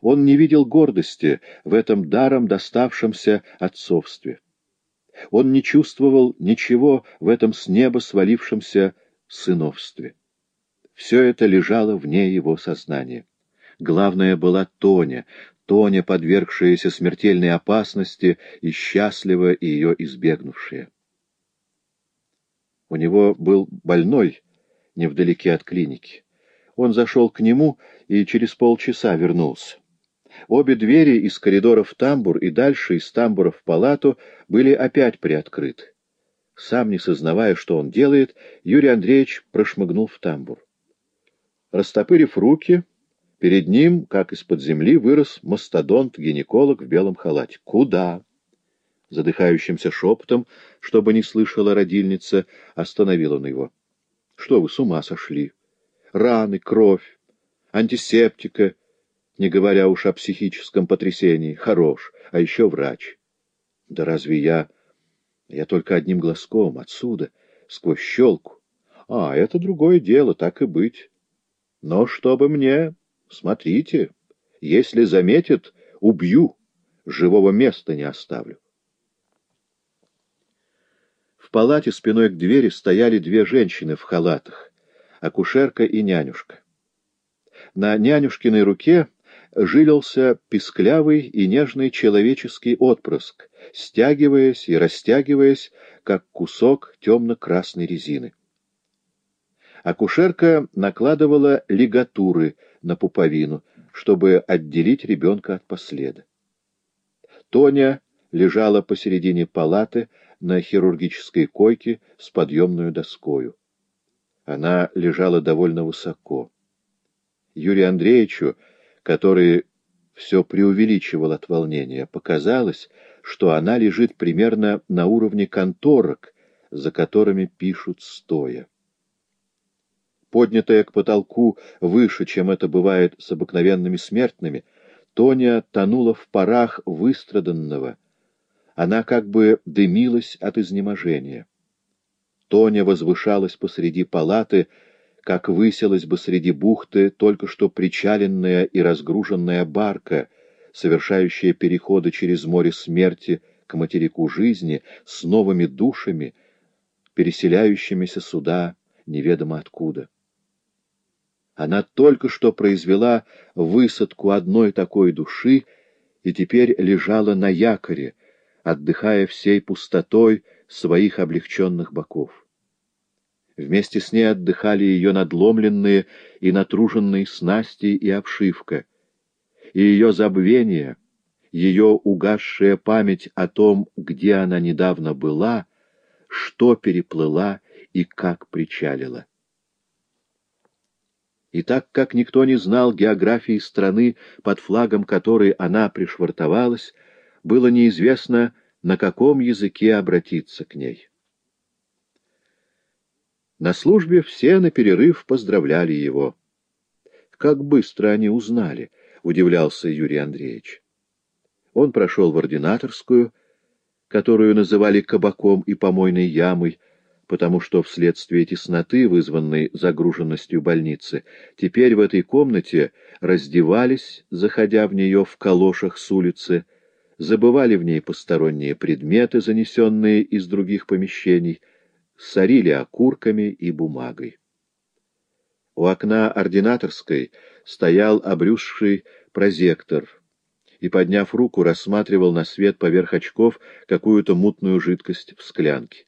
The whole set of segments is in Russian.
Он не видел гордости в этом даром доставшемся отцовстве. Он не чувствовал ничего в этом с неба свалившемся сыновстве. Все это лежало вне его сознания. Главное была Тоня, Тоня, подвергшаяся смертельной опасности и счастливо ее избегнувшая. У него был больной невдалеке от клиники. Он зашел к нему и через полчаса вернулся. Обе двери из коридора в тамбур и дальше из тамбура в палату были опять приоткрыты. Сам не сознавая, что он делает, Юрий Андреевич прошмыгнул в тамбур. Растопырив руки, перед ним, как из-под земли, вырос мастодонт-гинеколог в белом халате. «Куда?» Задыхающимся шепотом, чтобы не слышала родильница, остановил он его. «Что вы, с ума сошли? Раны, кровь, антисептика, не говоря уж о психическом потрясении. Хорош, а еще врач. Да разве я... Я только одним глазком, отсюда, сквозь щелку. А, это другое дело, так и быть. Но чтобы мне... Смотрите, если заметит, убью, живого места не оставлю. В палате спиной к двери стояли две женщины в халатах, акушерка и нянюшка. На нянюшкиной руке жилился писклявый и нежный человеческий отпрыск, стягиваясь и растягиваясь, как кусок темно-красной резины. Акушерка накладывала лигатуры на пуповину, чтобы отделить ребенка от последа. Тоня лежала посередине палаты на хирургической койке с подъемную доскою. Она лежала довольно высоко. Юрию Андреевичу, который все преувеличивал от волнения, показалось, что она лежит примерно на уровне конторок, за которыми пишут стоя поднятая к потолку выше, чем это бывает с обыкновенными смертными, Тоня тонула в парах выстраданного. Она как бы дымилась от изнеможения. Тоня возвышалась посреди палаты, как высилась бы среди бухты только что причаленная и разгруженная барка, совершающая переходы через море смерти к материку жизни с новыми душами, переселяющимися сюда неведомо откуда. Она только что произвела высадку одной такой души и теперь лежала на якоре, отдыхая всей пустотой своих облегченных боков. Вместе с ней отдыхали ее надломленные и натруженные снасти и обшивка, и ее забвение, ее угасшая память о том, где она недавно была, что переплыла и как причалила. И так как никто не знал географии страны, под флагом которой она пришвартовалась, было неизвестно, на каком языке обратиться к ней. На службе все на перерыв поздравляли его. Как быстро они узнали, удивлялся Юрий Андреевич. Он прошел в ординаторскую, которую называли кабаком и помойной ямой, потому что вследствие тесноты, вызванной загруженностью больницы, теперь в этой комнате раздевались, заходя в нее в калошах с улицы, забывали в ней посторонние предметы, занесенные из других помещений, сорили окурками и бумагой. У окна ординаторской стоял обрюзший прозектор и, подняв руку, рассматривал на свет поверх очков какую-то мутную жидкость в склянке.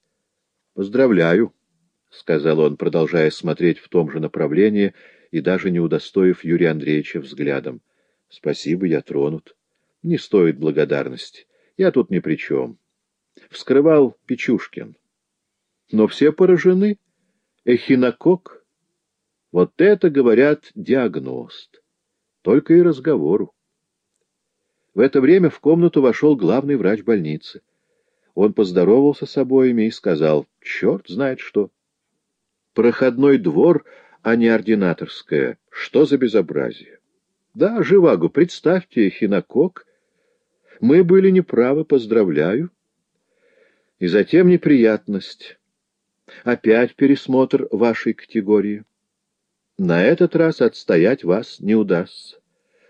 «Поздравляю», — сказал он, продолжая смотреть в том же направлении и даже не удостоив Юрия Андреевича взглядом. «Спасибо, я тронут. Не стоит благодарности. Я тут ни при чем. Вскрывал Печушкин. Но все поражены. Эхинокок. Вот это, говорят, диагност. Только и разговору. В это время в комнату вошел главный врач больницы. Он поздоровался с обоими и сказал, черт знает что. Проходной двор, а не ординаторская. Что за безобразие? Да, Живаго, представьте, Хинокок. Мы были неправы, поздравляю. И затем неприятность. Опять пересмотр вашей категории. На этот раз отстоять вас не удастся.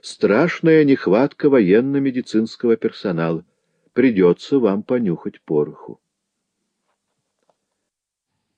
Страшная нехватка военно-медицинского персонала. Придется вам понюхать пороху.